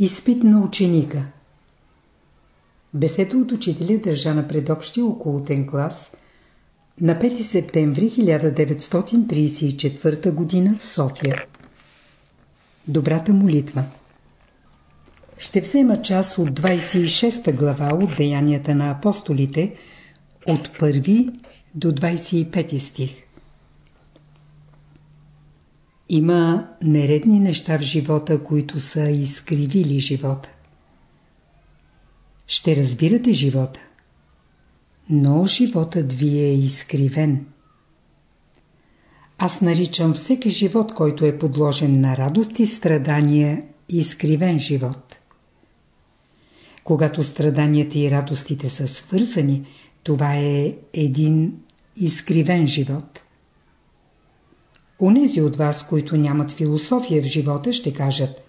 Изпит на ученика Беседа от учителя държа на предобщия околотен клас на 5 септември 1934 г. в София. Добрата молитва Ще взема част от 26 глава от Деянията на апостолите от 1 до 25 стих. Има нередни неща в живота, които са изкривили живота. Ще разбирате живота. Но животът ви е изкривен. Аз наричам всеки живот, който е подложен на радост и страдания, изкривен живот. Когато страданията и радостите са свързани, това е един изкривен живот. Онези от вас, които нямат философия в живота, ще кажат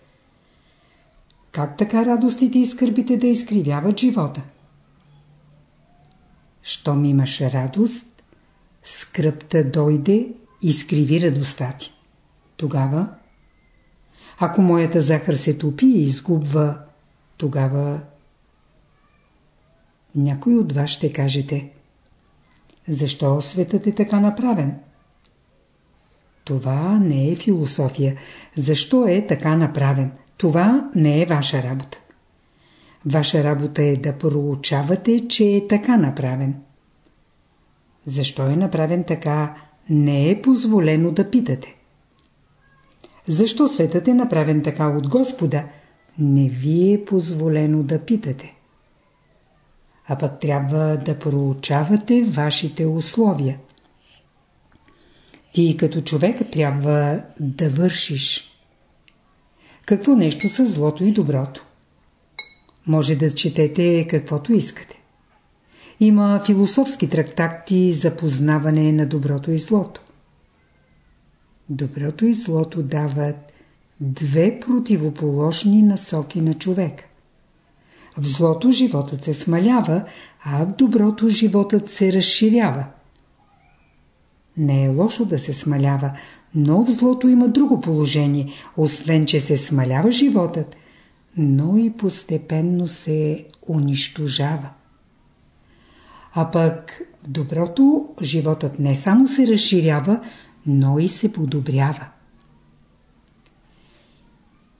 Как така радостите и скърбите да изкривяват живота? Щом имаш радост, скръпта дойде и скриви радостта ти. Тогава, ако моята захар се топи и изгубва, тогава някой от вас ще кажете Защо светът е така направен? Това не е философия. Защо е така направен? Това не е ваша работа. Ваша работа е да проучавате, че е така направен. Защо е направен така, не е позволено да питате. Защо светът е направен така от Господа, не ви е позволено да питате. А пък трябва да проучавате вашите условия. Ти като човек трябва да вършиш. Какво нещо са злото и доброто? Може да четете каквото искате. Има философски трактати за познаване на доброто и злото. Доброто и злото дават две противоположни насоки на човека. В злото животът се смалява, а в доброто животът се разширява. Не е лошо да се смалява, но в злото има друго положение. Освен, че се смалява животът, но и постепенно се унищожава. А пък доброто животът не само се разширява, но и се подобрява.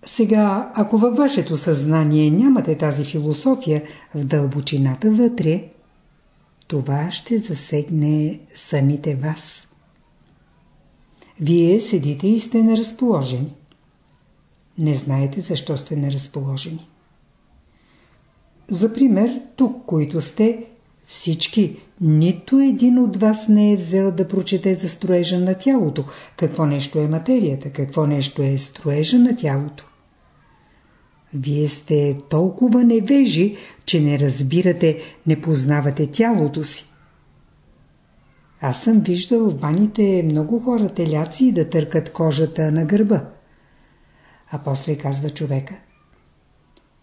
Сега, ако във вашето съзнание нямате тази философия в дълбочината вътре, това ще засегне самите вас. Вие седите и сте неразположени. Не знаете защо сте неразположени. За пример, тук, които сте, всички, нито един от вас не е взел да прочете за строежа на тялото, какво нещо е материята, какво нещо е строежа на тялото. Вие сте толкова невежи, че не разбирате, не познавате тялото си. Аз съм виждал в баните много хора теляци да търкат кожата на гърба. А после казва човека.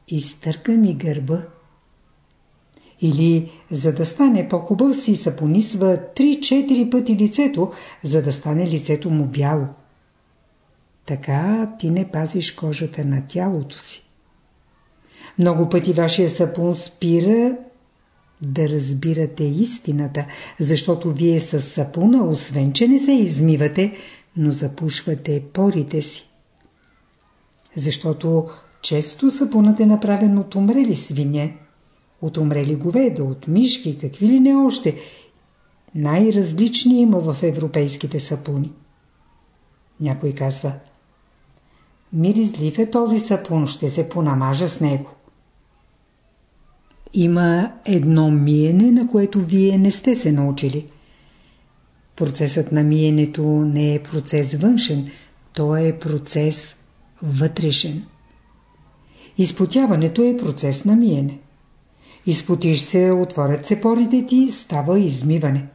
Изтърка ми гърба. Или, за да стане по-хубав си, сапонисва 3-4 пъти лицето, за да стане лицето му бяло. Така ти не пазиш кожата на тялото си. Много пъти вашия сапун спира да разбирате истината, защото вие с сапуна, освен че не се измивате, но запушвате порите си. Защото често сапунът е направен от умрели свине, от умрели говеда, от мишки, какви ли не още. Най-различни има в европейските сапуни. Някой казва, миризлив е този сапун, ще се понамажа с него. Има едно миене, на което вие не сте се научили. Процесът на миенето не е процес външен, то е процес вътрешен. Изпотяването е процес на миене. Изпотиш се, отворят се порите ти, става измиване.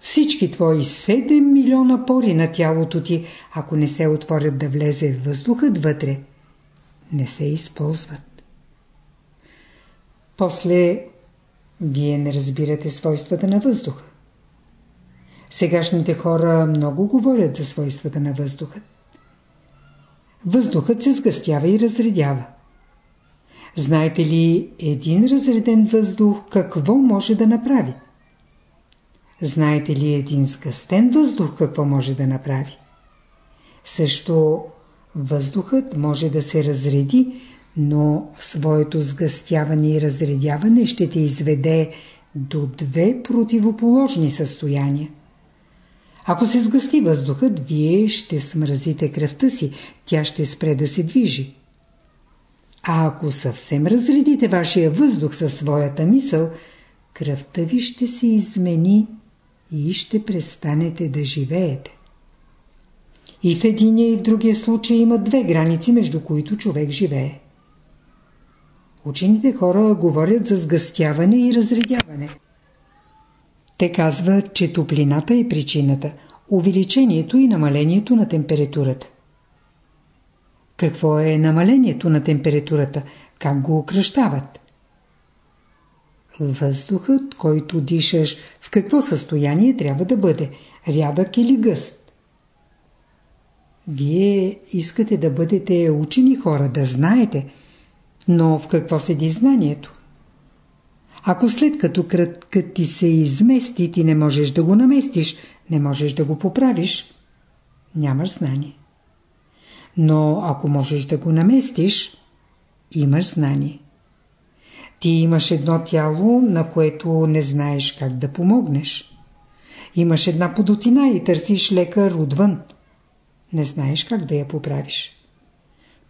Всички твои 7 милиона пори на тялото ти, ако не се отворят да влезе въздухът вътре, не се използват. После вие не разбирате свойствата на въздуха. Сегашните хора много говорят за свойствата на въздуха. Въздухът се сгъстява и разредява. Знаете ли един разреден въздух какво може да направи? Знаете ли един сгъстен въздух какво може да направи? Също въздухът може да се разреди, но в своето сгъстяване и разредяване ще те изведе до две противоположни състояния. Ако се сгъсти въздухът, вие ще смразите кръвта си, тя ще спре да се движи. А ако съвсем разредите вашия въздух със своята мисъл, кръвта ви ще се измени и ще престанете да живеете. И в единия и в другия случай има две граници, между които човек живее. Учените хора говорят за сгъстяване и разредяване. Те казват, че топлината е причината, увеличението и намалението на температурата. Какво е намалението на температурата? Как го укращават? Въздухът, който дишаш, в какво състояние трябва да бъде? Рядък или гъст? Вие искате да бъдете учени хора, да знаете, но в какво седи знанието? Ако след като кръткът ти се измести, ти не можеш да го наместиш, не можеш да го поправиш, нямаш знание. Но ако можеш да го наместиш, имаш знание. Ти имаш едно тяло, на което не знаеш как да помогнеш. Имаш една подотина и търсиш лекар отвън. Не знаеш как да я поправиш.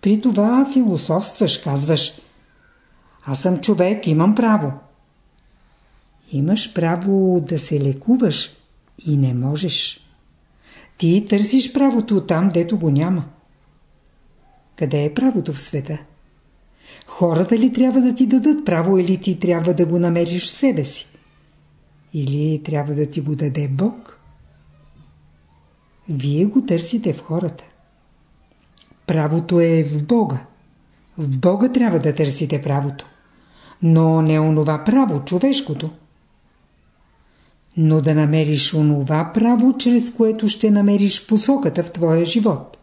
При това философстваш, казваш Аз съм човек, имам право. Имаш право да се лекуваш и не можеш. Ти търсиш правото там, дето го няма. Къде е правото в света? Хората ли трябва да ти дадат право или ти трябва да го намериш в себе си? Или трябва да ти го даде Бог? Вие го търсите в хората. Правото е в Бога. В Бога трябва да търсите правото. Но не онова право, човешкото. Но да намериш онова право, чрез което ще намериш посоката в твоя живот.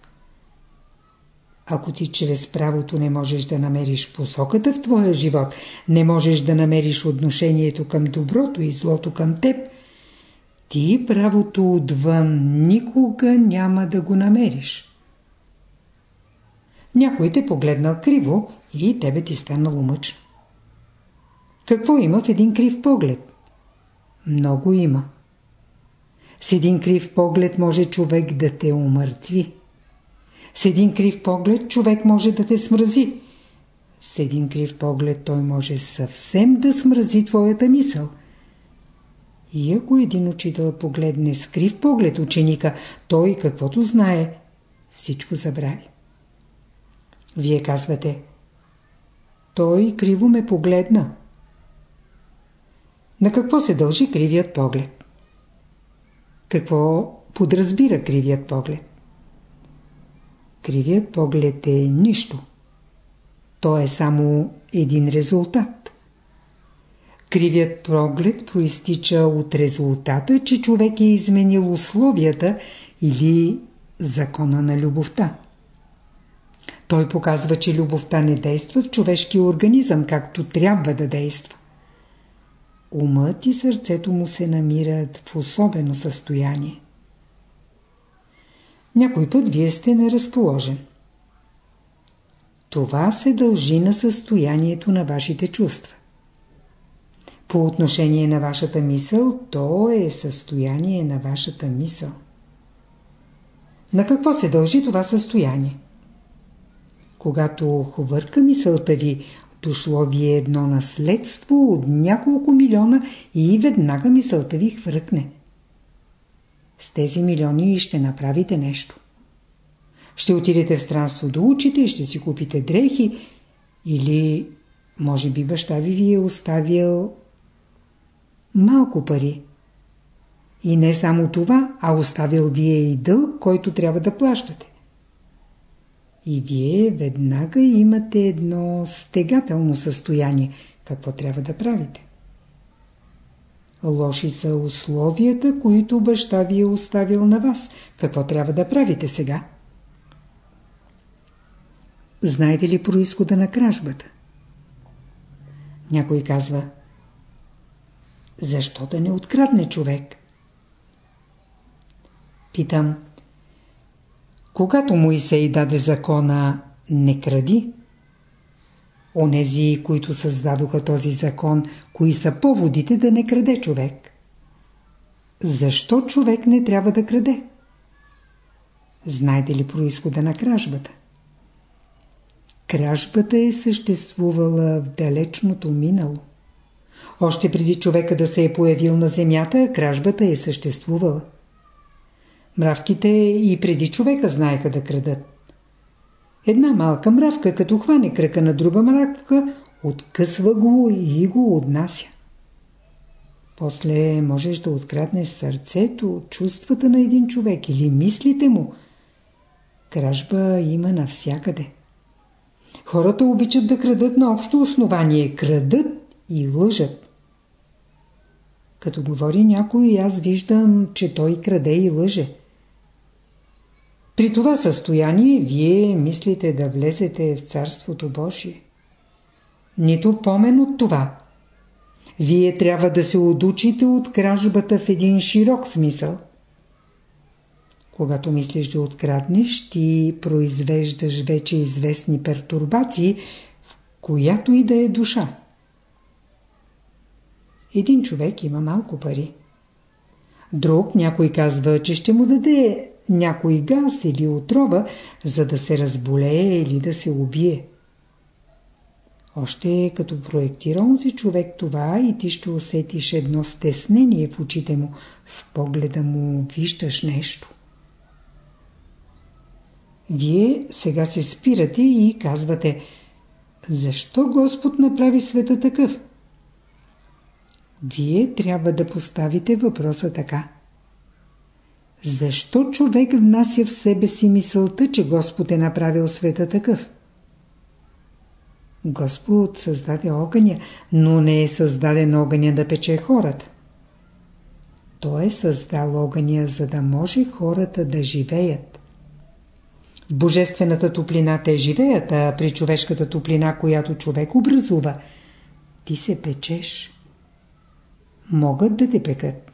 Ако ти чрез правото не можеш да намериш посоката в твоя живот, не можеш да намериш отношението към доброто и злото към теб, ти правото отвън никога няма да го намериш. Някой те погледнал криво и тебе ти станало мъчно. Какво има в един крив поглед? Много има. С един крив поглед може човек да те умъртви. С един крив поглед човек може да те смрази. С един крив поглед той може съвсем да смрази твоята мисъл. И ако един учител погледне с крив поглед ученика, той каквото знае, всичко забрави. Вие казвате, той криво ме погледна. На какво се дължи кривият поглед? Какво подразбира кривият поглед? Кривият поглед е нищо. То е само един резултат. Кривият поглед проистича от резултата, че човек е изменил условията или закона на любовта. Той показва, че любовта не действа в човешкия организъм, както трябва да действа. Умът и сърцето му се намират в особено състояние. Някой път вие сте неразположен. Това се дължи на състоянието на вашите чувства. По отношение на вашата мисъл, то е състояние на вашата мисъл. На какво се дължи това състояние? Когато хвърка мисълта ви, дошло ви е едно наследство от няколко милиона и веднага мисълта ви хвъркне. С тези милиони ще направите нещо. Ще отидете в странство да учите, ще си купите дрехи или може би баща ви ви е оставил малко пари. И не само това, а оставил вие и дълг, който трябва да плащате. И вие веднага имате едно стегателно състояние. Какво трябва да правите? Лоши са условията, които баща ви е оставил на вас. Какво трябва да правите сега? Знаете ли происхода на кражбата? Някой казва Защо да не открадне човек? Питам Когато Моисей даде закона не кради, онези, които създадоха този закон, кои са поводите да не краде човек? Защо човек не трябва да краде? Знаете ли происхода на кражбата? Кражбата е съществувала в далечното минало. Още преди човека да се е появил на земята, кражбата е съществувала. Мравките и преди човека знаеха да крадат. Една малка мравка, като хване кръка на друга мравка, откъсва го и го отнася. После можеш да откраднеш сърцето, чувствата на един човек или мислите му. Кражба има навсякъде. Хората обичат да крадат на общо основание. Крадат и лъжат. Като говори някой, аз виждам, че той краде и лъже. При това състояние вие мислите да влезете в Царството Божие. Нито помен от това. Вие трябва да се отучите от кражбата в един широк смисъл. Когато мислиш да откраднеш, ти произвеждаш вече известни пертурбации, в която и да е душа. Един човек има малко пари. Друг някой казва, че ще му даде някой газ или отрова, за да се разболее или да се убие. Още като проектира онзи човек това и ти ще усетиш едно стеснение в очите му, в погледа му виждаш нещо. Вие сега се спирате и казвате Защо Господ направи света такъв? Вие трябва да поставите въпроса така. Защо човек внася в себе си мисълта, че Господ е направил света такъв? Господ създаде огъня, но не е създаден огъня да пече хората. Той е създал огъня, за да може хората да живеят. В божествената топлина те живеят, а при човешката топлина, която човек образува, ти се печеш. Могат да те пекат.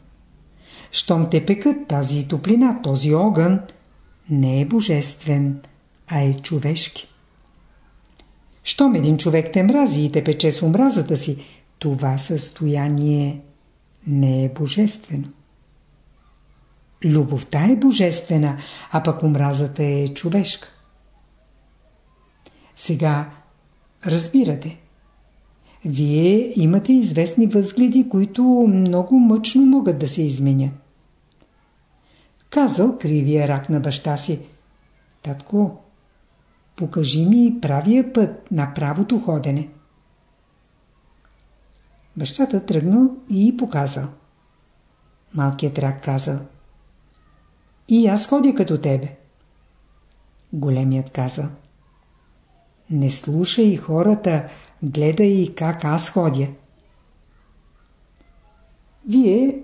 Щом те пекат тази топлина, този огън, не е божествен, а е човешки. Щом един човек те мрази и те пече с омразата си, това състояние не е божествено. Любовта е божествена, а пък омразата е човешка. Сега разбирате. Вие имате известни възгледи, които много мъчно могат да се изменят. Казал кривия рак на баща си. Татко, покажи ми правия път на правото ходене. Бащата тръгнал и показал. Малкият рак казал. И аз ходя като тебе. Големият казал. Не слушай хората, гледай как аз ходя. Вие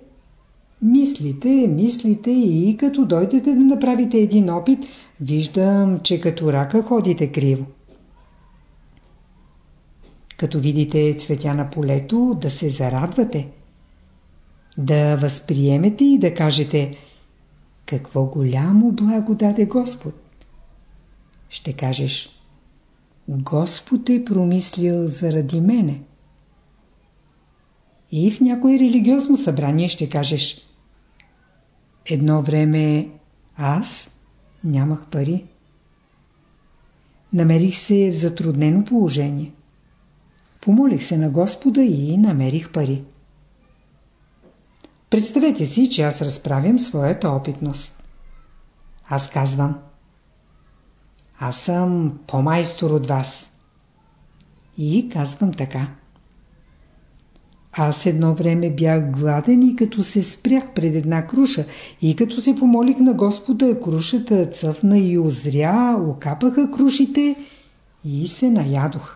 мислите, мислите и като дойдете да направите един опит, виждам, че като рака ходите криво. Като видите цветя на полето, да се зарадвате. Да възприемете и да кажете какво голямо благо даде Господ. Ще кажеш Господ е промислил заради мене. И в някое религиозно събрание ще кажеш Едно време аз нямах пари. Намерих се в затруднено положение. Помолих се на Господа и намерих пари. Представете си, че аз разправям своята опитност. Аз казвам Аз съм по-майстор от вас. И казвам така. Аз едно време бях гладен и като се спрях пред една круша и като се помолих на Господа, крушата цъфна и озря, окапаха крушите и се наядох.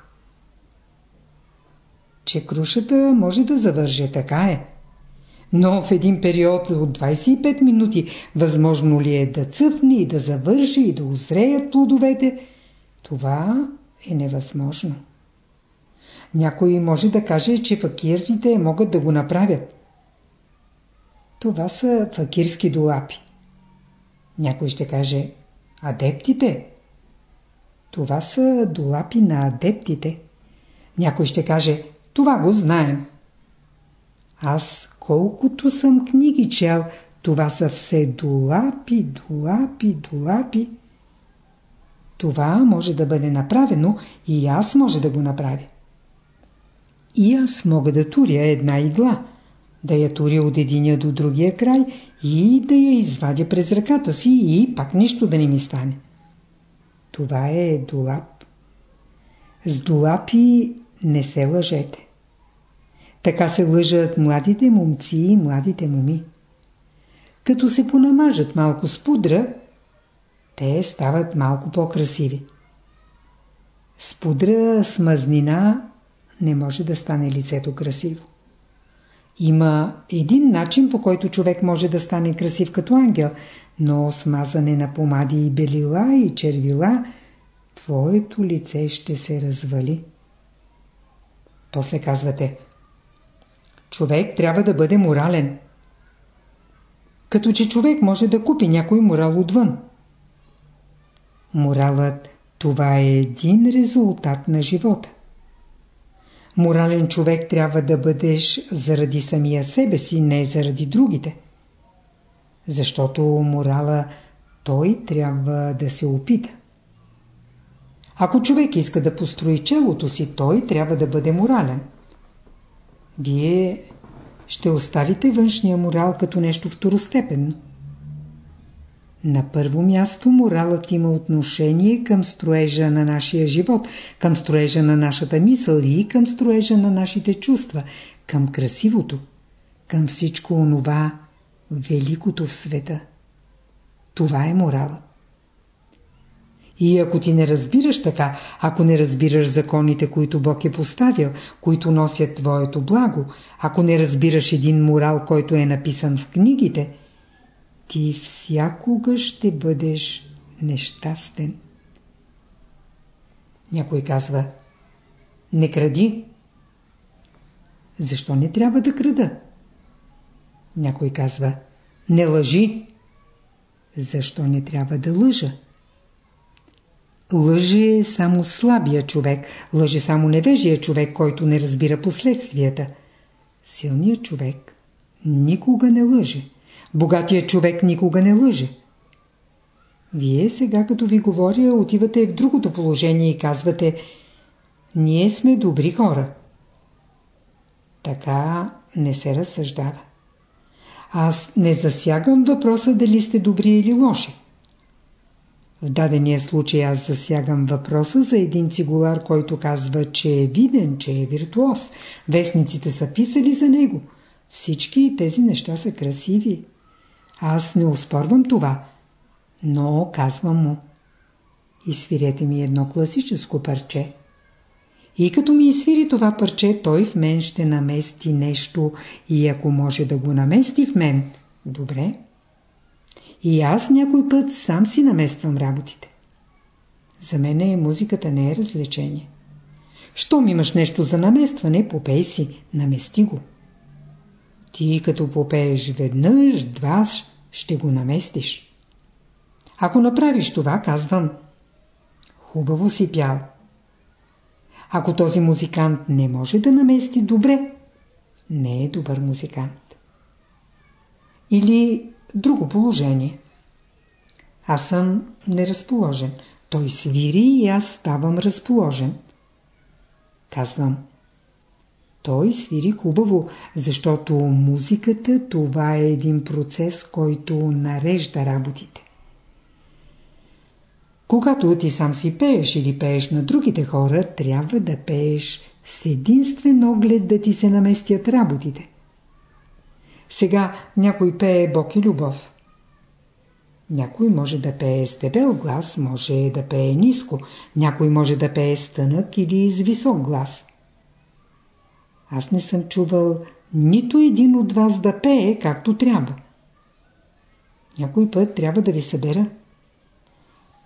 Че крушата може да завърже, така е. Но в един период от 25 минути възможно ли е да цъфне и да завърши и да озреят плодовете? Това е невъзможно. Някой може да каже, че факирите могат да го направят. Това са факирски долапи. Някой ще каже, адептите? Това са долапи на адептите. Някой ще каже, това го знаем. Аз колкото съм книги чел, това са все долапи, долапи, долапи. Това може да бъде направено и аз може да го направя. И аз мога да туря една игла, да я туря от единия до другия край и да я извадя през ръката си и пак нищо да не ми стане. Това е долап. С долапи не се лъжете. Така се лъжат младите момци и младите моми. Като се понамажат малко с пудра, те стават малко по-красиви. С пудра, с мазнина не може да стане лицето красиво. Има един начин, по който човек може да стане красив като ангел, но с мазане на помади и белила и червила, твоето лице ще се развали. После казвате, човек трябва да бъде морален. Като че човек може да купи някой морал отвън. Моралът това е един резултат на живота. Морален човек трябва да бъдеш заради самия себе си, не заради другите. Защото морала той трябва да се опита. Ако човек иска да построи челото си, той трябва да бъде морален. Вие ще оставите външния морал като нещо второстепенно. На първо място моралът има отношение към строежа на нашия живот, към строежа на нашата мисъл и към строежа на нашите чувства, към красивото, към всичко онова великото в света. Това е моралът. И ако ти не разбираш така, ако не разбираш законите, които Бог е поставил, които носят твоето благо, ако не разбираш един морал, който е написан в книгите – ти всякога ще бъдеш нещастен. Някой казва, не кради. Защо не трябва да крада? Някой казва, не лъжи. Защо не трябва да лъжа? Лъже само слабия човек, лъже само невежия човек, който не разбира последствията. Силният човек никога не лъже. Богатия човек никога не лъже. Вие сега, като ви говоря, отивате в другото положение и казвате Ние сме добри хора. Така не се разсъждава. Аз не засягам въпроса дали сте добри или лоши. В дадения случай аз засягам въпроса за един цигулар, който казва, че е виден, че е виртуоз. Вестниците са писали за него. Всички тези неща са красиви. Аз не успорвам това, но казвам му. И свирете ми едно класическо парче. И като ми изсвири това парче, той в мен ще намести нещо и ако може да го намести в мен, добре. И аз някой път сам си намествам работите. За мен е музиката не е развлечение. Щом имаш нещо за наместване, попей си, намести го. Ти като попееш веднъж, два, ще го наместиш. Ако направиш това, казвам, хубаво си пял. Ако този музикант не може да намести добре, не е добър музикант. Или друго положение. Аз съм неразположен. Той свири и аз ставам разположен. Казвам, той свири хубаво, защото музиката това е един процес, който нарежда работите. Когато ти сам си пееш или пееш на другите хора, трябва да пееш с единствен оглед да ти се наместят работите. Сега някой пее Бог и любов. Някой може да пее с дебел глас, може да пее ниско, някой може да пее с тънък или с висок глас. Аз не съм чувал нито един от вас да пее както трябва. Някой път трябва да ви събера.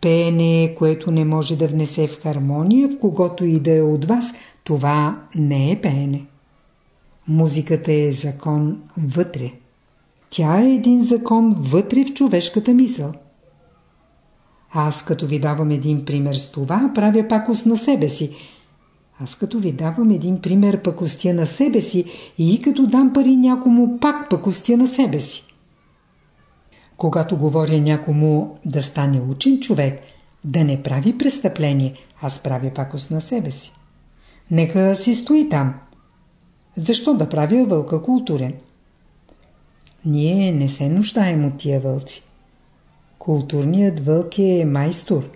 Пеене, което не може да внесе в хармония, в когото и да е от вас, Това не е пеене. Музиката е закон вътре. Тя е един закон вътре в човешката мисъл. Аз като ви давам един пример с това, правя пакост на себе си. Аз като ви давам един пример пакостя на себе си и като дам пари някому, пак пакостя на себе си. Когато говоря някому да стане учен човек, да не прави престъпление, аз правя пакост на себе си. Нека си стои там. Защо да правя вълка културен? Ние не се нуждаем от тия вълци. Културният вълк е майстор.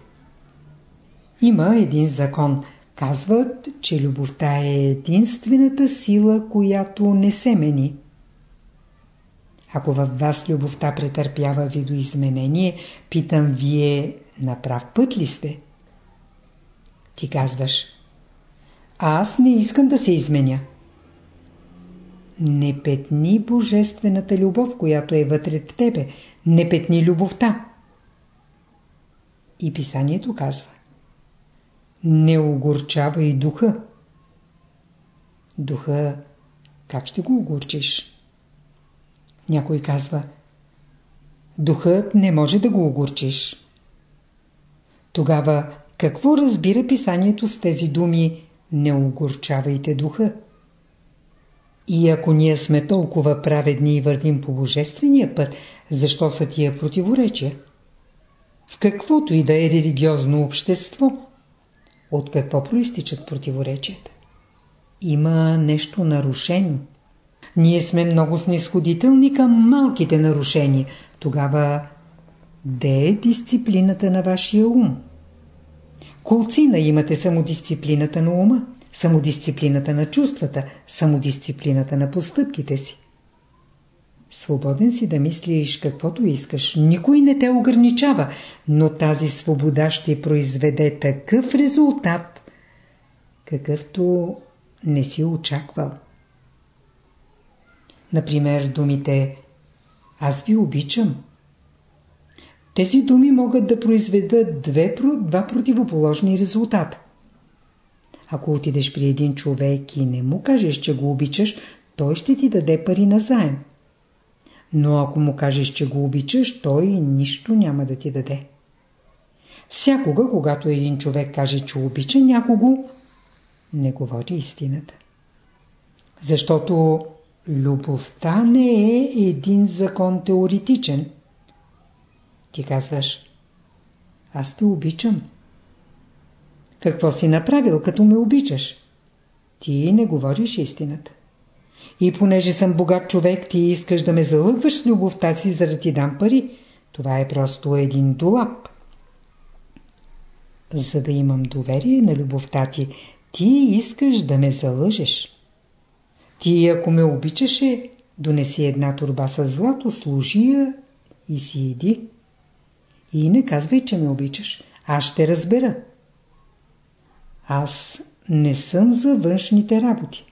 Има един закон. Казват, че любовта е единствената сила, която не се мени. Ако във вас любовта претърпява видоизменение, питам вие, на прав път ли сте? Ти казваш, аз не искам да се изменя. Не петни божествената любов, която е вътре в тебе. Не петни любовта. И писанието казва Не огорчавай духа. Духа, как ще го огорчиш? Някой казва Духът не може да го огорчиш. Тогава какво разбира писанието с тези думи Не огорчавайте духа? И ако ние сме толкова праведни и вървим по божествения път, защо са тия противоречия? В каквото и да е религиозно общество, от какво проистичат противоречията? Има нещо нарушено. Ние сме много снисходителни към малките нарушения. Тогава, де е дисциплината на вашия ум? Колцина имате самодисциплината на ума, самодисциплината на чувствата, самодисциплината на постъпките си. Свободен си да мислиш каквото искаш. Никой не те ограничава, но тази свобода ще произведе такъв резултат, какъвто не си очаквал. Например, думите «Аз ви обичам». Тези думи могат да произведат две, два противоположни резултата. Ако отидеш при един човек и не му кажеш, че го обичаш, той ще ти даде пари на заем. Но ако му кажеш, че го обичаш, той нищо няма да ти даде. Всякога, когато един човек каже, че обича някого, не говори истината. Защото любовта не е един закон теоретичен. Ти казваш, аз те обичам. Какво си направил, като ме обичаш? Ти не говориш истината. И понеже съм богат човек, ти искаш да ме залъгваш с любовта си, за да ти дам пари. Това е просто един долап. За да имам доверие на любовта ти, ти искаш да ме залъжеш. Ти, ако ме обичаше, донеси една турба с злато, служи я и си иди. И не казвай, че ме обичаш. Аз ще разбера. Аз не съм за външните работи.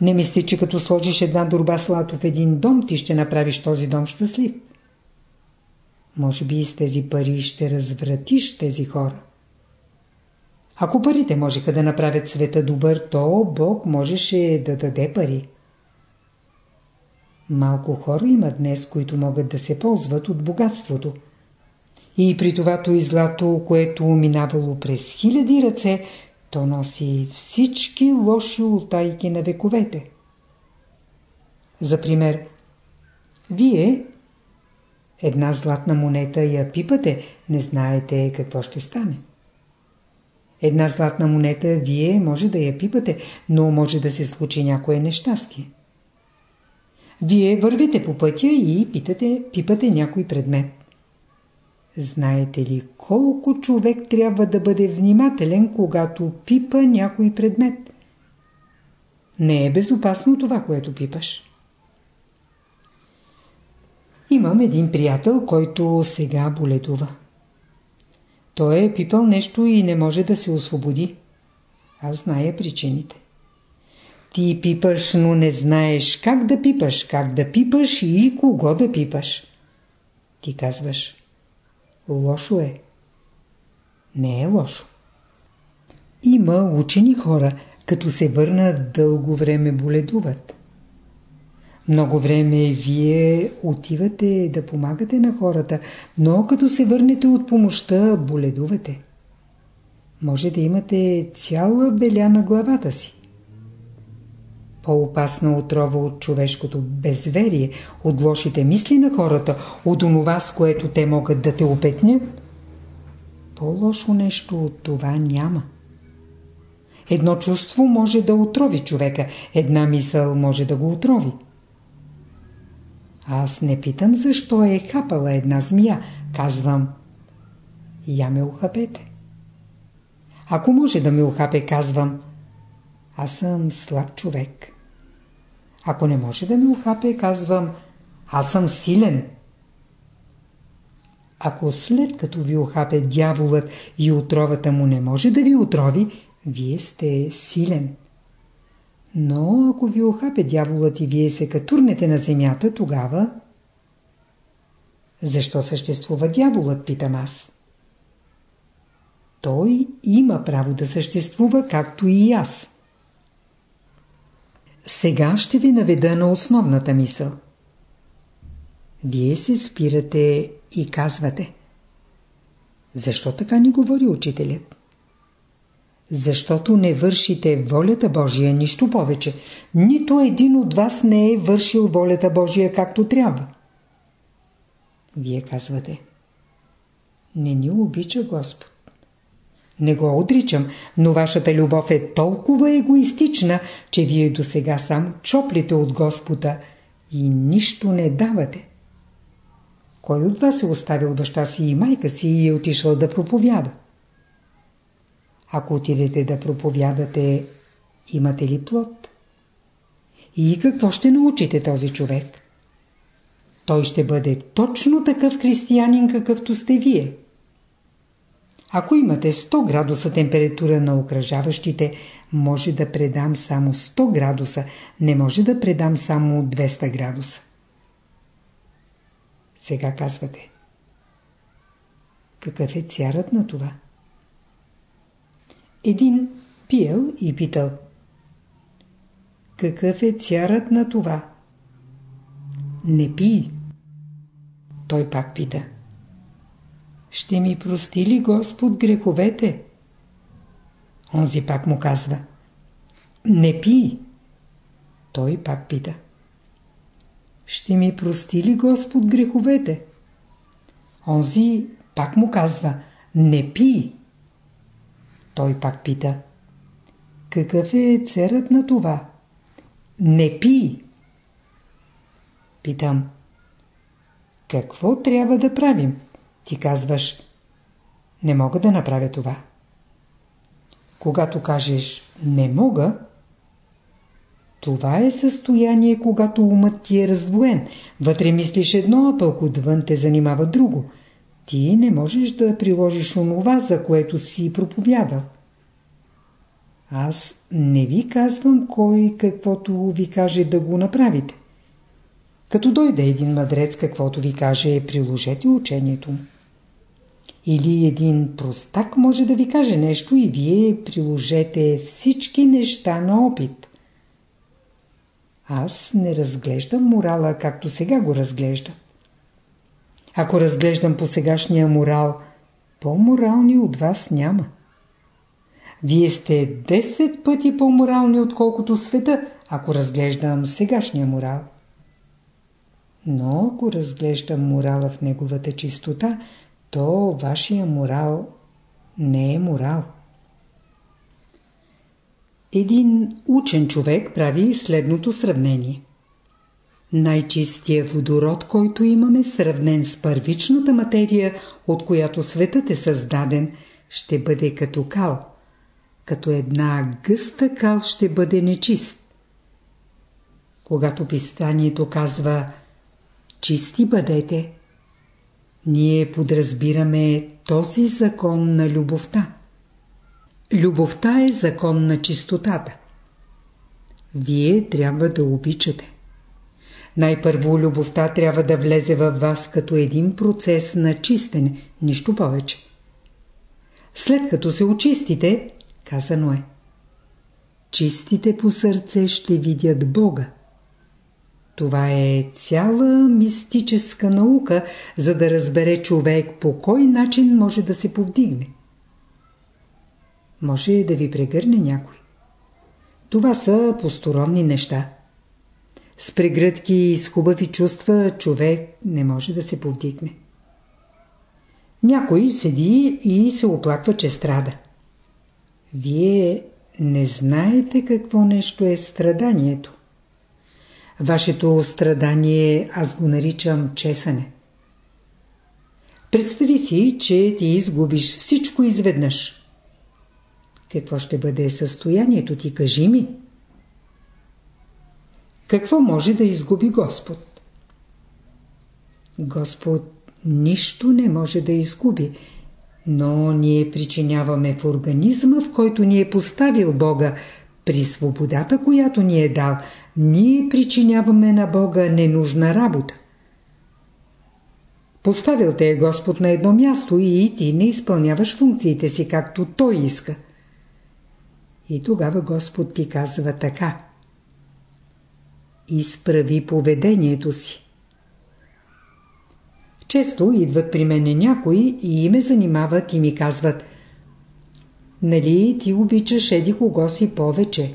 Не мисли, че като сложиш една дорба слато в един дом, ти ще направиш този дом щастлив. Може би с тези пари ще развратиш тези хора. Ако парите можеха да направят света добър, то Бог можеше да даде пари. Малко хора има днес, които могат да се ползват от богатството. И при това и злато, което минавало през хиляди ръце, то носи всички лоши ултайки на вековете. За пример, вие една златна монета я пипате, не знаете какво ще стане. Една златна монета вие може да я пипате, но може да се случи някое нещастие. Вие вървите по пътя и питате, пипате някой предмет. Знаете ли колко човек трябва да бъде внимателен, когато пипа някой предмет? Не е безопасно това, което пипаш. Имам един приятел, който сега боледува. Той е пипал нещо и не може да се освободи. Аз зная причините. Ти пипаш, но не знаеш как да пипаш, как да пипаш и кого да пипаш. Ти казваш. Лошо е. Не е лошо. Има учени хора. като се върнат дълго време боледуват. Много време вие отивате да помагате на хората, но като се върнете от помощта, боледувате. Може да имате цяла беля на главата си. По-опасна отрова от човешкото безверие, от лошите мисли на хората, от онова, с което те могат да те опетнят, по-лошо нещо от това няма. Едно чувство може да отрови човека, една мисъл може да го отрови. Аз не питам защо е хапала една змия, казвам я ме ухапете. Ако може да ме ухапе, казвам аз съм слаб човек. Ако не може да ме ухапе, казвам аз съм силен. Ако след като ви ухапе дяволът и отровата му не може да ви отрови, вие сте силен. Но ако ви охапе дяволът и вие се катурнете на земята, тогава... Защо съществува дяволът, питам аз. Той има право да съществува, както и аз. Сега ще ви наведа на основната мисъл. Вие се спирате и казвате. Защо така ни говори учителят? Защото не вършите волята Божия, нищо повече. Нито един от вас не е вършил волята Божия както трябва. Вие казвате. Не ни обича Господ. Не го отричам, но вашата любов е толкова егоистична, че вие до сега само чоплите от Господа и нищо не давате. Кой от вас е оставил баща си и майка си и е отишъл да проповяда? Ако отидете да проповядате, имате ли плод? И какво ще научите този човек? Той ще бъде точно такъв християнин, какъвто сте вие. Ако имате 100 градуса температура на окръжаващите, може да предам само 100 градуса, не може да предам само 200 градуса. Сега казвате. Какъв е цярът на това? Един пиел и питал. Какъв е цярът на това? Не пи. Той пак пита. Ще ми прости ли Господ греховете? Онзи пак му казва. Не пи. Той пак пита. Ще ми прости ли Господ греховете? Онзи пак му казва. Не пи. Той пак пита. Какъв е церът на това? Не пи. Питам. Какво трябва да правим? Ти казваш. Не мога да направя това. Когато кажеш не мога, това е състояние, когато умът ти е раздвоен. Вътре мислиш едно, а пък отвън те занимава друго ти не можеш да приложиш онова, за което си проповядал. Аз не ви казвам кой каквото ви каже да го направите. Като дойде един мъдрец, каквото ви каже, приложете учението му. Или един простак може да ви каже нещо и вие приложете всички неща на опит. Аз не разглеждам морала, както сега го разглеждам. Ако разглеждам по сегашния морал, по-морални от вас няма. Вие сте 10 пъти по-морални, отколкото света, ако разглеждам сегашния морал. Но ако разглеждам морала в неговата чистота, то вашия морал не е морал. Един учен човек прави следното сравнение. Най-чистия водород, който имаме, сравнен с първичната материя, от която светът е създаден, ще бъде като кал. Като една гъста кал ще бъде нечист. Когато писанието казва «Чисти бъдете», ние подразбираме този закон на любовта. Любовта е закон на чистотата. Вие трябва да обичате. Най-първо любовта трябва да влезе във вас като един процес на чистене, нищо повече. След като се очистите, казано е, чистите по сърце ще видят Бога. Това е цяла мистическа наука, за да разбере човек по кой начин може да се повдигне. Може да ви прегърне някой. Това са посторонни неща. С прегръдки и с хубави чувства човек не може да се повдигне. Някой седи и се оплаква, че страда. Вие не знаете какво нещо е страданието. Вашето страдание аз го наричам чесане. Представи си, че ти изгубиш всичко изведнъж. Какво ще бъде състоянието ти, кажи ми? Какво може да изгуби Господ? Господ нищо не може да изгуби, но ние причиняваме в организма, в който ни е поставил Бога, при свободата, която ни е дал, ние причиняваме на Бога ненужна работа. Поставил те е Господ на едно място и ти не изпълняваш функциите си както Той иска. И тогава Господ ти казва така. Изправи поведението си. Често идват при мене някои и ме занимават и ми казват Нали ти обичаш еди кого си повече?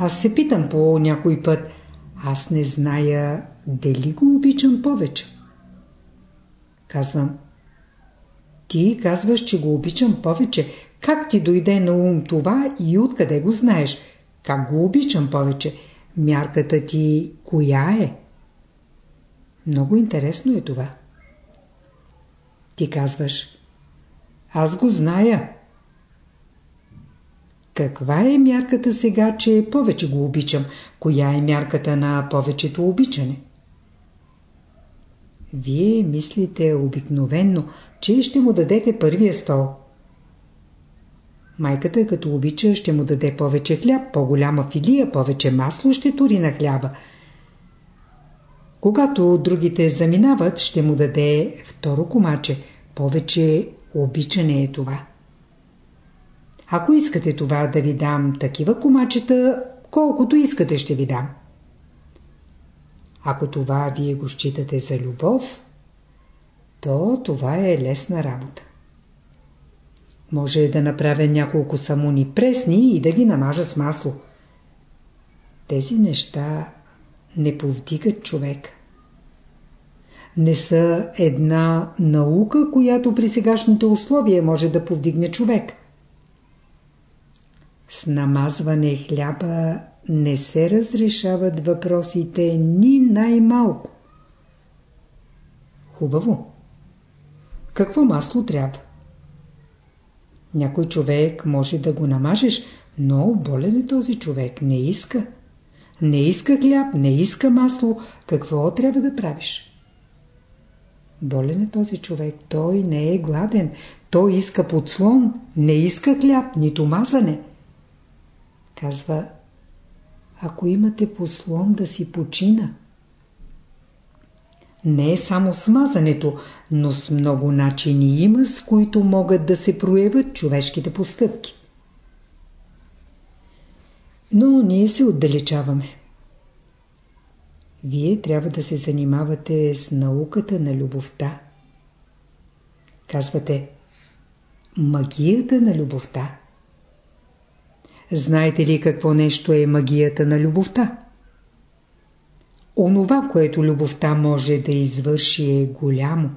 Аз се питам по някой път, аз не зная дали го обичам повече. Казвам, ти казваш, че го обичам повече. Как ти дойде на ум това и откъде го знаеш? Как го обичам повече? Мярката ти коя е? Много интересно е това. Ти казваш, аз го зная. Каква е мярката сега, че повече го обичам? Коя е мярката на повечето обичане? Вие мислите обикновенно, че ще му дадете първия стол. Майката, като обича, ще му даде повече хляб, по-голяма филия, повече масло ще тури на хляба. Когато другите заминават, ще му даде второ комаче, повече обичане е това. Ако искате това да ви дам такива комачета, колкото искате ще ви дам. Ако това вие го считате за любов, то това е лесна работа. Може да направя няколко самуни пресни и да ги намажа с масло. Тези неща не повдигат човек. Не са една наука, която при сегашните условия може да повдигне човек. С намазване хляба не се разрешават въпросите ни най-малко. Хубаво. Какво масло трябва? Някой човек може да го намажеш, но болен е този човек. Не иска. Не иска хляб, не иска масло. Какво трябва да правиш? Болен е този човек. Той не е гладен. Той иска подслон. Не иска хляб, нито мазане. Казва, ако имате послон да си почина. Не е само смазането, но с много начини има, с които могат да се проявят човешките постъпки. Но ние се отдалечаваме. Вие трябва да се занимавате с науката на любовта. Казвате магията на любовта. Знаете ли какво нещо е магията на любовта? Онова, което любовта може да извърши е голямо.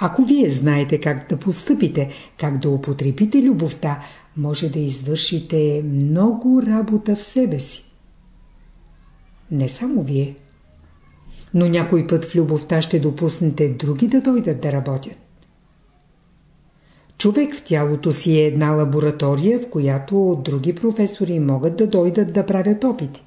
Ако вие знаете как да постъпите, как да употребите любовта, може да извършите много работа в себе си. Не само вие. Но някой път в любовта ще допуснете други да дойдат да работят. Човек в тялото си е една лаборатория, в която други професори могат да дойдат да правят опити.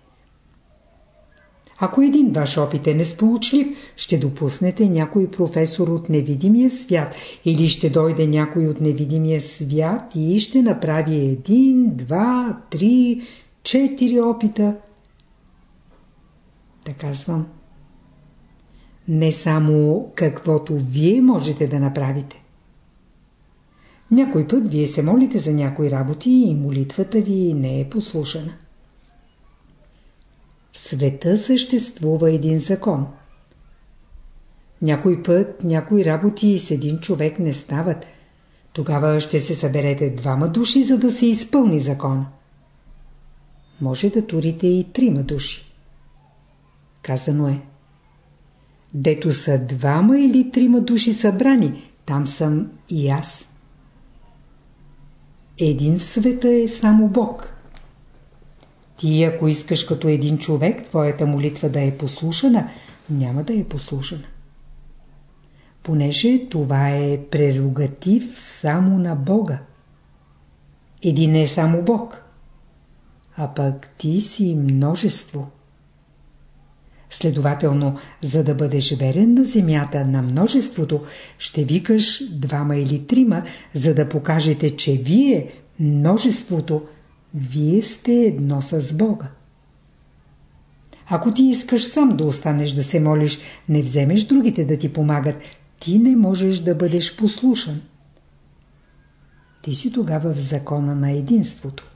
Ако един ваш опит е несполучлив, ще допуснете някой професор от невидимия свят или ще дойде някой от невидимия свят и ще направи един, два, три, четири опита. Да казвам. Не само каквото вие можете да направите. Някой път вие се молите за някои работи и молитвата ви не е послушана. В света съществува един закон. Някой път някои работи с един човек не стават. Тогава ще се съберете двама души, за да се изпълни закона. Може да турите и трима души. Казано е. Дето са двама или трима души събрани, там съм и аз. Един в света е само Бог. Ти, ако искаш като един човек, твоята молитва да е послушана, няма да е послушана. Понеже това е прерогатив само на Бога. Един е само Бог, а пък ти си множество. Следователно, за да бъдеш верен на земята, на множеството, ще викаш двама или трима, за да покажете, че вие, множеството, вие сте едно с Бога. Ако ти искаш сам да останеш да се молиш, не вземеш другите да ти помагат, ти не можеш да бъдеш послушан. Ти си тогава в закона на единството.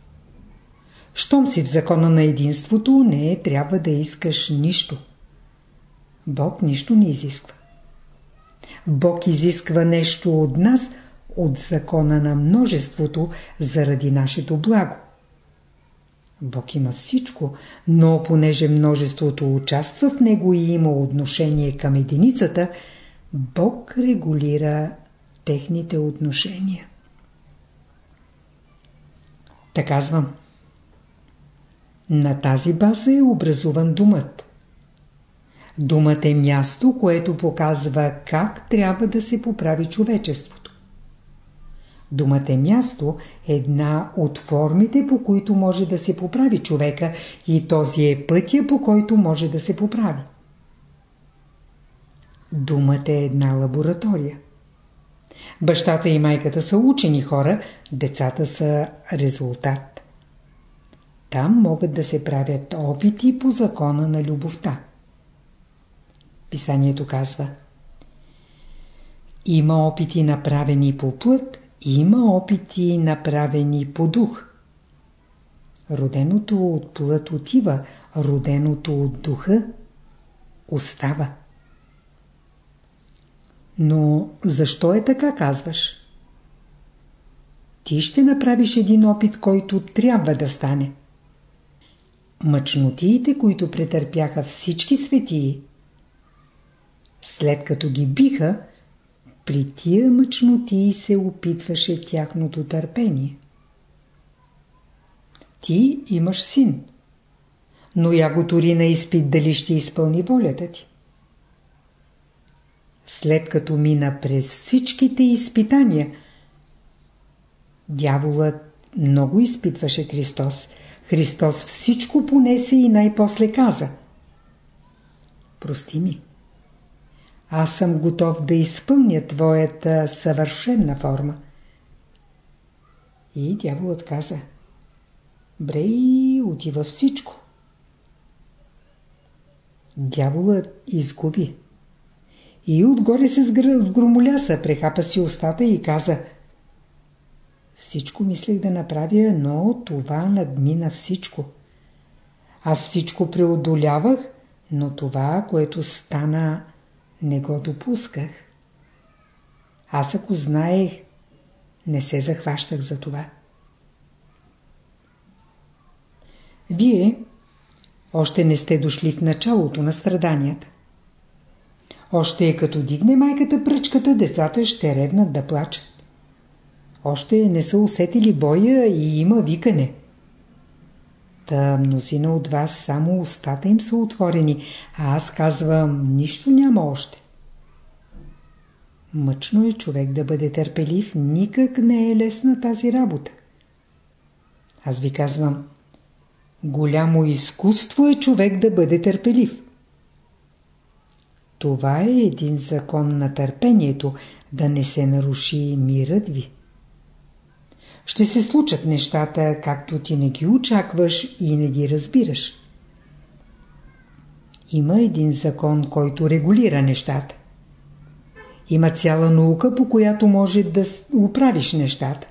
Щом си в закона на единството, не трябва да искаш нищо. Бог нищо не изисква. Бог изисква нещо от нас, от закона на множеството, заради нашето благо. Бог има всичко, но понеже множеството участва в него и има отношение към единицата, Бог регулира техните отношения. Така казвам. На тази база е образуван думът. Думът е място, което показва как трябва да се поправи човечеството. Думът е място, една от формите, по които може да се поправи човека и този е пътя, по който може да се поправи. Думът е една лаборатория. Бащата и майката са учени хора, децата са резултат. Там могат да се правят опити по закона на любовта. Писанието казва Има опити направени по плът, има опити направени по дух. Роденото от плът отива, роденото от духа остава. Но защо е така, казваш? Ти ще направиш един опит, който трябва да стане. Мъчнотиите, които претърпяха всички светии, след като ги биха, при тия мъчноти се опитваше тяхното търпение. Ти имаш син, но я го тори на изпит дали ще изпълни волята ти. След като мина през всичките изпитания, дяволът много изпитваше Христос. Христос всичко понесе и най-после каза Прости ми. Аз съм готов да изпълня твоята съвършенна форма. И дяволът каза Брей, отива всичко. Дяволът изгуби. И отгоре се сгромоляса, прехапа си устата и каза Всичко мислех да направя, но това надмина всичко. Аз всичко преодолявах, но това, което стана, не го допусках. Аз ако знаех, не се захващах за това. Вие още не сте дошли в началото на страданията. Още е като дигне майката пръчката, децата ще ревнат да плачат. Още не са усетили боя и има викане. Та мнозина от вас само устата им са отворени, а аз казвам, нищо няма още. Мъчно е човек да бъде търпелив, никак не е лесна тази работа. Аз ви казвам, голямо изкуство е човек да бъде търпелив. Това е един закон на търпението, да не се наруши мирът ви. Ще се случат нещата, както ти не ги очакваш и не ги разбираш. Има един закон, който регулира нещата. Има цяла наука, по която може да управиш нещата.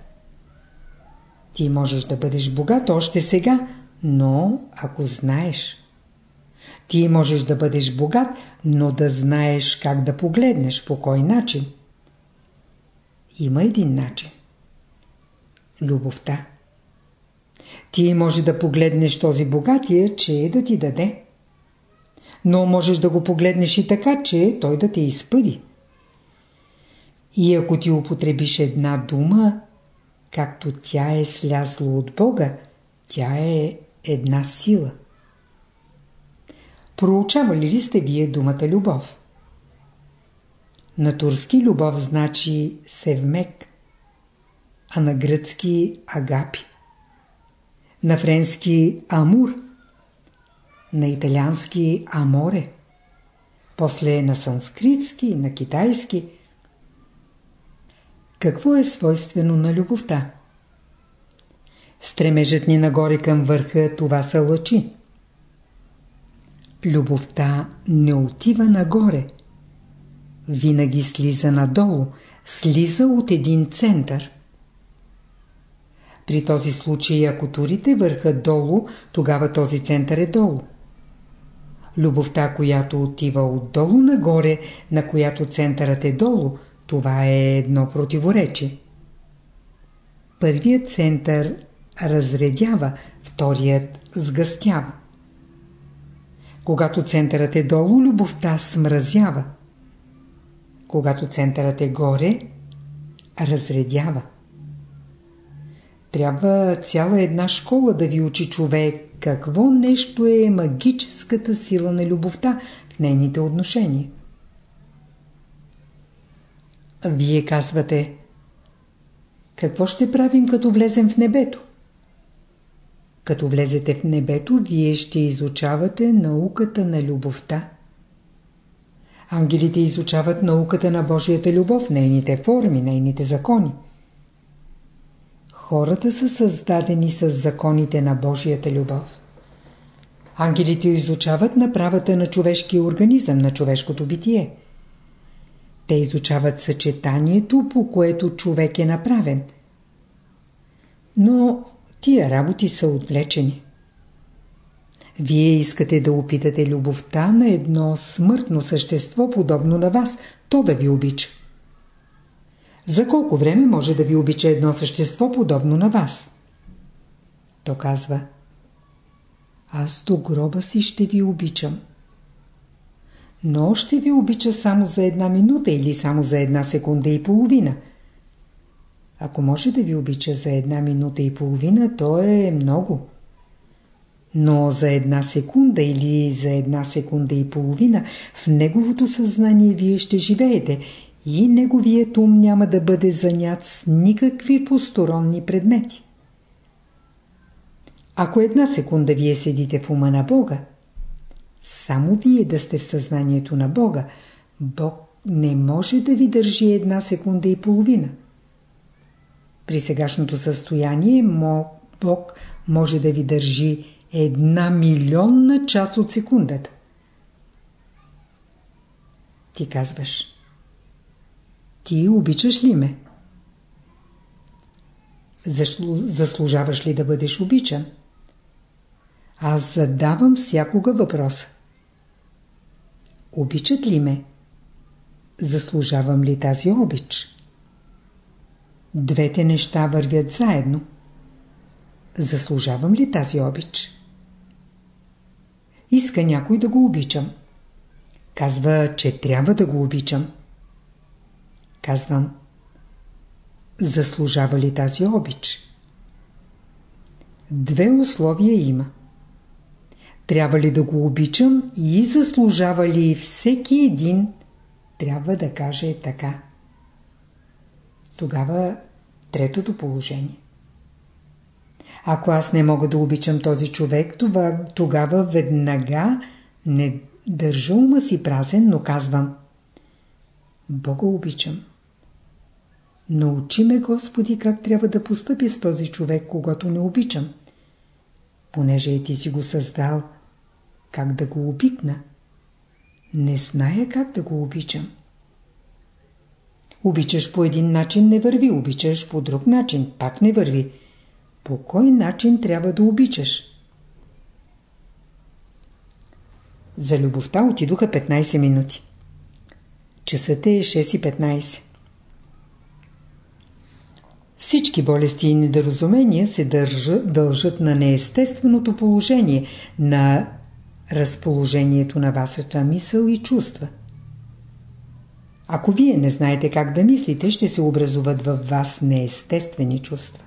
Ти можеш да бъдеш богат още сега, но ако знаеш. Ти можеш да бъдеш богат, но да знаеш как да погледнеш, по кой начин. Има един начин. Любовта. Ти може да погледнеш този богатия, че е да ти даде. Но можеш да го погледнеш и така, че той да те изпъди. И ако ти употребиш една дума, както тя е слязла от Бога, тя е една сила. Проучавали ли сте вие думата любов? На турски любов значи севмек, а на гръцки агапи. На френски амур, на италиански аморе, после на санскритски, на китайски. Какво е свойствено на любовта? Стремежът ни нагоре към върха, това са лъчи. Любовта не отива нагоре. Винаги слиза надолу, слиза от един център. При този случай, ако турите върха долу, тогава този център е долу. Любовта, която отива отдолу нагоре, на която центърът е долу, това е едно противоречие. Първият център разредява, вторият сгъстява. Когато центърът е долу, любовта смразява. Когато центърът е горе, разредява. Трябва цяла една школа да ви учи човек какво нещо е магическата сила на любовта в нейните отношения. Вие казвате Какво ще правим като влезем в небето? Като влезете в небето, вие ще изучавате науката на любовта. Ангелите изучават науката на Божията любов, нейните форми, нейните закони. Хората са създадени с законите на Божията любов. Ангелите изучават направата на човешкия организъм, на човешкото битие. Те изучават съчетанието, по което човек е направен. Но Тия работи са отвлечени. Вие искате да опитате любовта на едно смъртно същество, подобно на вас, то да ви обича. За колко време може да ви обича едно същество, подобно на вас? То казва Аз до гроба си ще ви обичам. Но ще ви обича само за една минута или само за една секунда и половина – ако може да ви обича за една минута и половина, то е много. Но за една секунда или за една секунда и половина в неговото съзнание вие ще живеете и неговият ум няма да бъде занят с никакви посторонни предмети. Ако една секунда вие седите в ума на Бога, само вие да сте в съзнанието на Бога, Бог не може да ви държи една секунда и половина. При сегашното състояние Бог може да ви държи една милионна част от секундата. Ти казваш Ти обичаш ли ме? Заслужаваш ли да бъдеш обичан? Аз задавам всякога въпроса. Обичат ли ме? Заслужавам ли тази обич? Двете неща вървят заедно. Заслужавам ли тази обич? Иска някой да го обичам. Казва, че трябва да го обичам. Казвам, заслужава ли тази обич? Две условия има. Трябва ли да го обичам и заслужава ли всеки един, трябва да каже така. Тогава третото положение. Ако аз не мога да обичам този човек, това, тогава веднага не държа ума си празен, но казвам Бога обичам. Научи ме, Господи, как трябва да постъпи с този човек, когато не обичам. Понеже и ти си го създал, как да го обикна? Не зная как да го обичам. Обичаш по един начин не върви, обичаш по друг начин, пак не върви. По кой начин трябва да обичаш? За любовта отидоха 15 минути. Часът е 6.15. Всички болести и недоразумения се държа, дължат на неестественото положение, на разположението на вашата мисъл и чувства. Ако вие не знаете как да мислите, ще се образуват във вас неестествени чувства.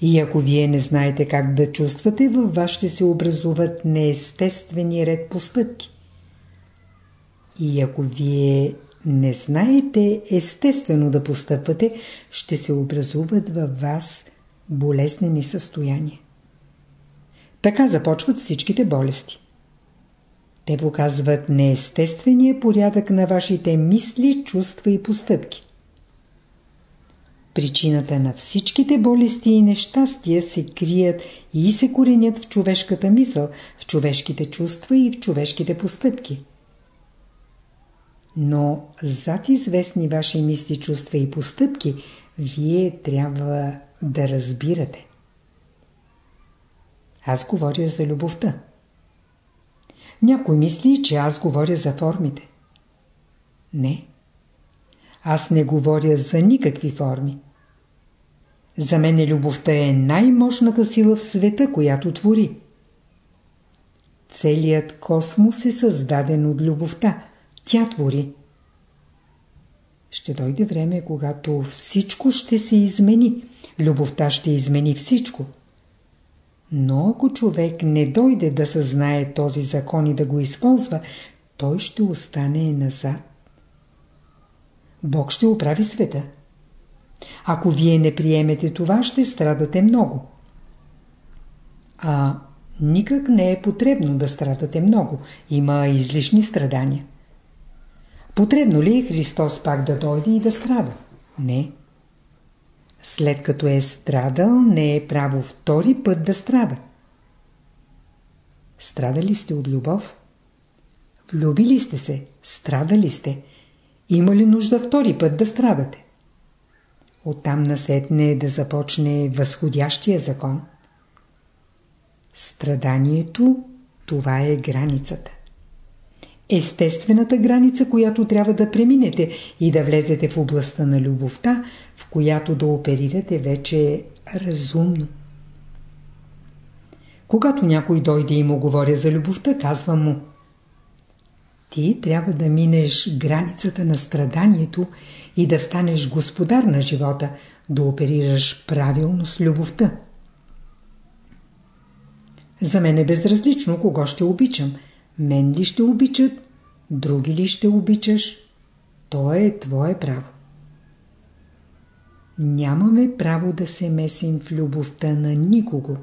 И ако вие не знаете как да чувствате, във вас ще се образуват неестествени ред постъпки. И ако вие не знаете естествено да постъпвате, ще се образуват във вас болезнени състояния. Така започват всичките болести. Те показват неестествения порядък на вашите мисли, чувства и постъпки. Причината на всичките болести и нещастия се крият и се коренят в човешката мисъл, в човешките чувства и в човешките постъпки. Но зад известни ваши мисли, чувства и постъпки, вие трябва да разбирате. Аз говоря за любовта. Някой мисли, че аз говоря за формите. Не. Аз не говоря за никакви форми. За мен любовта е най-мощната сила в света, която твори. Целият космос е създаден от любовта. Тя твори. Ще дойде време, когато всичко ще се измени. Любовта ще измени всичко. Но ако човек не дойде да съзнае този закон и да го използва, той ще остане назад. Бог ще оправи света. Ако вие не приемете това, ще страдате много. А никак не е потребно да страдате много. Има излишни страдания. Потребно ли е Христос пак да дойде и да страда? Не. След като е страдал, не е право втори път да страда. Страдали сте от любов? Влюбили сте се? Страдали сте? Има ли нужда втори път да страдате? Оттам насетне да започне възходящия закон. Страданието, това е границата. Естествената граница, която трябва да преминете и да влезете в областта на любовта, в която да оперирате вече разумно. Когато някой дойде и му говоря за любовта, казвам му Ти трябва да минеш границата на страданието и да станеш господар на живота, да оперираш правилно с любовта. За мен е безразлично кого ще обичам. Мен ли ще обичат, други ли ще обичаш, то е твое право. Нямаме право да се месим в любовта на никого.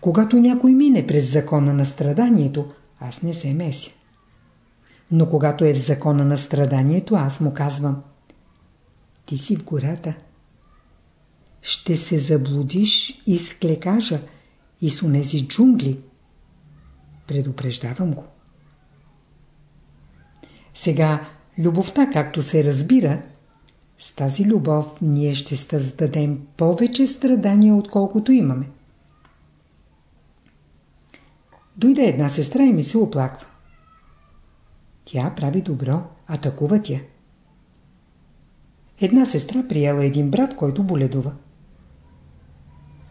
Когато някой мине през закона на страданието, аз не се меся. Но когато е в закона на страданието, аз му казвам Ти си в гората. Ще се заблудиш и с клекажа и с унези джунгли. Предупреждавам го. Сега, любовта, както се разбира, с тази любов ние ще създадем повече страдания, отколкото имаме. Дойде една сестра и ми се оплаква. Тя прави добро, атакува тя. Една сестра приела един брат, който боледува.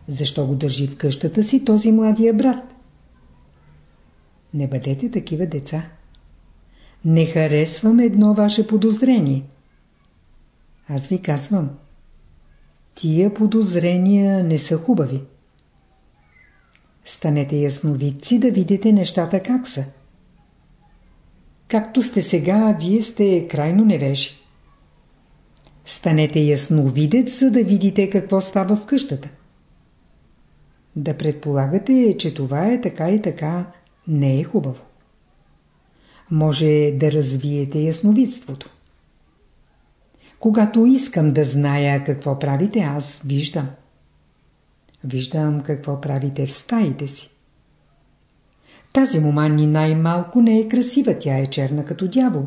Защо го държи в къщата си този младия брат? Не бъдете такива деца. Не харесвам едно ваше подозрение. Аз ви казвам. Тия подозрения не са хубави. Станете ясновидци да видите нещата как са. Както сте сега, вие сте крайно невежи. Станете ясновидец, за да видите какво става в къщата. Да предполагате, че това е така и така, не е хубаво. Може да развиете ясновидството. Когато искам да зная какво правите, аз виждам. Виждам какво правите в стаите си. Тази мума ни най-малко не е красива, тя е черна като дявол.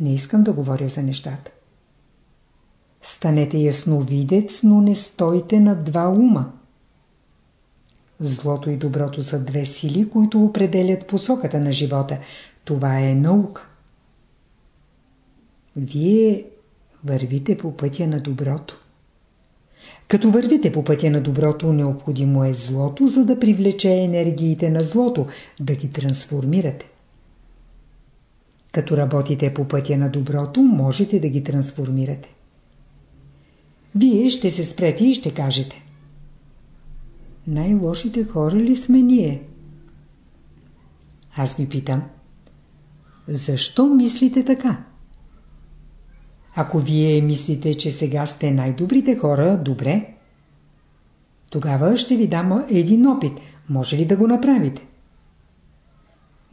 Не искам да говоря за нещата. Станете ясновидец, но не стойте на два ума. Злото и доброто са две сили, които определят посоката на живота. Това е наука. Вие вървите по пътя на доброто. Като вървите по пътя на доброто, необходимо е злото, за да привлече енергиите на злото, да ги трансформирате. Като работите по пътя на доброто, можете да ги трансформирате. Вие ще се спрете и ще кажете. Най-лошите хора ли сме ние? Аз ви питам. Защо мислите така? Ако вие мислите, че сега сте най-добрите хора, добре. Тогава ще ви дам един опит. Може ли да го направите?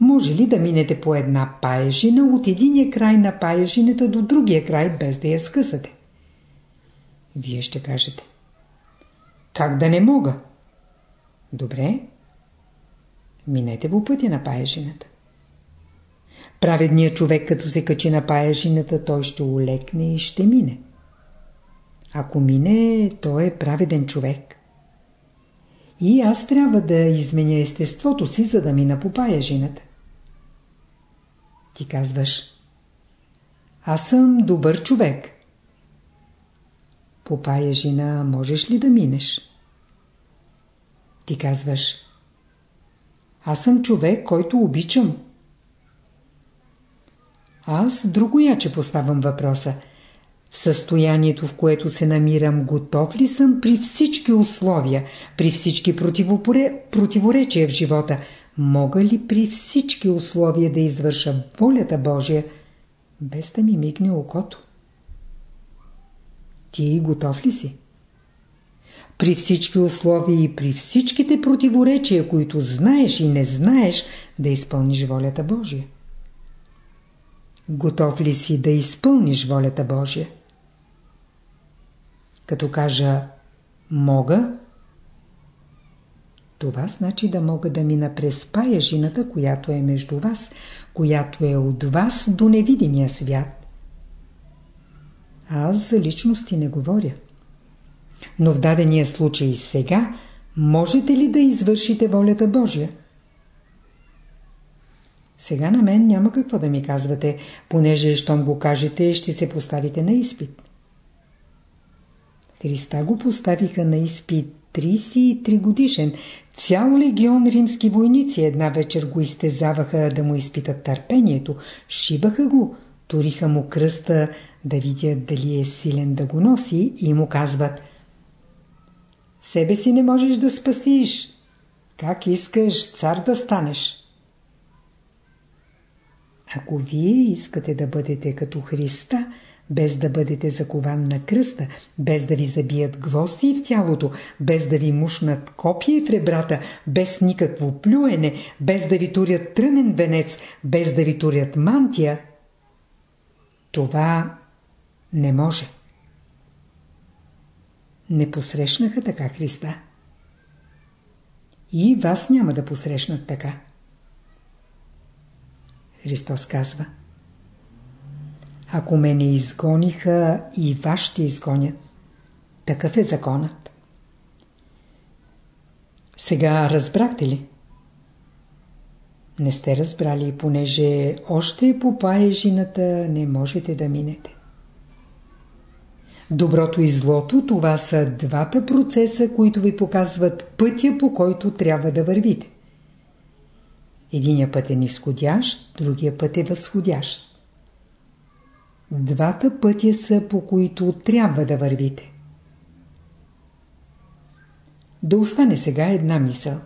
Може ли да минете по една паежина от единия край на паежината до другия край, без да я скъсате? Вие ще кажете. Как да не мога? Добре. Минете по пътя на паежината. Праведният човек, като се качи на паяжината, той ще улекне и ще мине. Ако мине, той е праведен човек. И аз трябва да изменя естеството си, за да мина по паяжината. Ти казваш, аз съм добър човек. По паяжина можеш ли да минеш? Ти казваш, аз съм човек, който обичам. Аз друго яче поставям въпроса. В състоянието, в което се намирам, готов ли съм при всички условия, при всички противоречия в живота, мога ли при всички условия да извърша волята Божия, без да ми мигне окото? Ти готов ли си? При всички условия и при всичките противоречия, които знаеш и не знаеш, да изпълниш волята Божия. Готов ли си да изпълниш волята Божия? Като кажа «мога», това значи да мога да мина през паяжината, която е между вас, която е от вас до невидимия свят. Аз за личности не говоря. Но в дадения случай сега можете ли да извършите волята Божия? Сега на мен няма какво да ми казвате, понеже щом го кажете, ще се поставите на изпит. Христа го поставиха на изпит 33 годишен. Цял легион римски войници една вечер го изтезаваха да му изпитат търпението. Шибаха го, туриха му кръста да видят дали е силен да го носи и му казват Себе си не можеш да спасиш. Как искаш цар да станеш? Ако вие искате да бъдете като Христа, без да бъдете закован на кръста, без да ви забият гвозди в тялото, без да ви мушнат копие в ребрата, без никакво плюене, без да ви турят трънен венец, без да ви турят мантия, това не може. Не посрещнаха така Христа. И вас няма да посрещнат така. Христос казва Ако ме не изгониха, и вас ще изгонят. Такъв е законът. Сега разбрахте ли? Не сте разбрали, понеже още по паежината не можете да минете. Доброто и злото – това са двата процеса, които ви показват пътя, по който трябва да вървите. Единия път е нисходящ, другия път е възходящ. Двата пътя са по които трябва да вървите. Да остане сега една мисъл.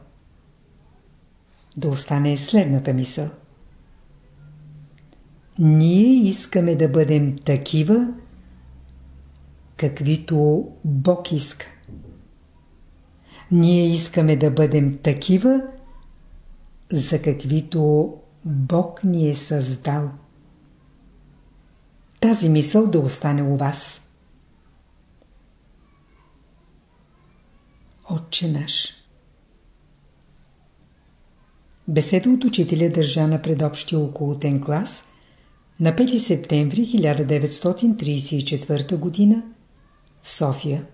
Да остане следната мисъл. Ние искаме да бъдем такива, каквито Бог иска. Ние искаме да бъдем такива, за каквито Бог ни е създал. Тази мисъл да остане у вас. Отче наш Беседа от учителя държа на предобщия околотен клас на 5 септември 1934 г. в София.